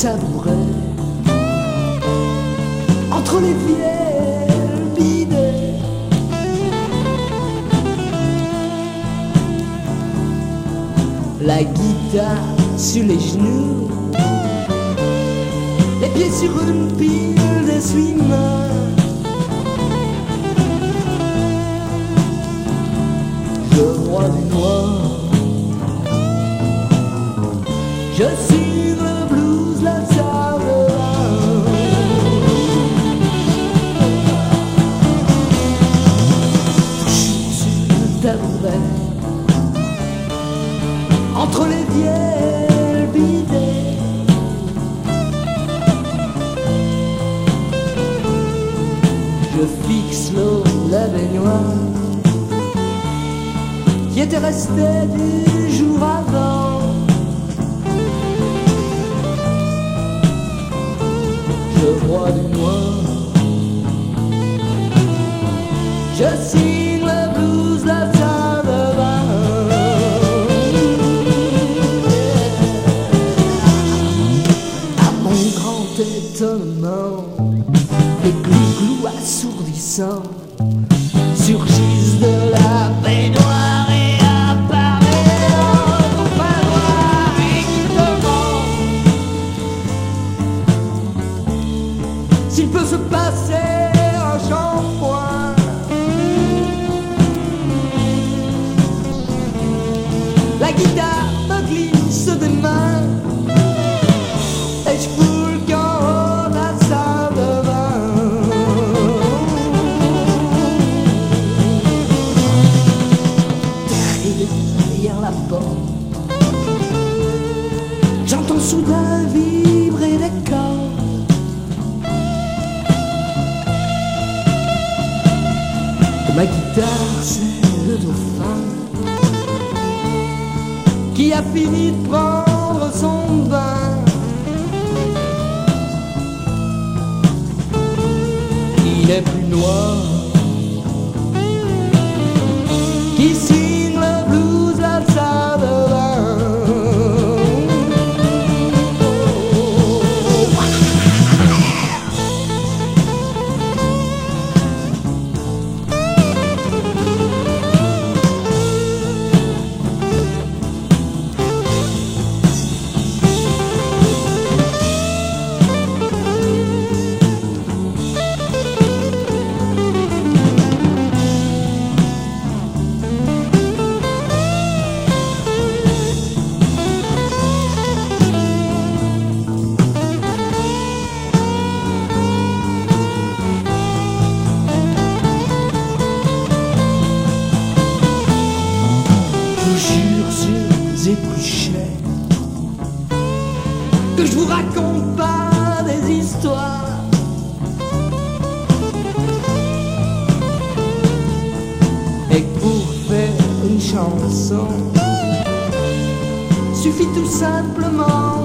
tabouret entre les vieilles bidets. La guitare sur les genoux, les pieds sur une pile d'essuie-mains. Je vois du noir. Entre les vieilles bidets. Je fixe l'eau, la baignoire qui était restée du jour avant. Je vois du noir. Je signe étonnement, les glou-glou assourdissants. Surgissent de la baignoire et apparaissent dans demande s'il peut se passer dauphin qui a fini de prendre son bain. Il est plus noir que je vous raconte pas des histoires. Et pour faire une chanson, suffit tout simplement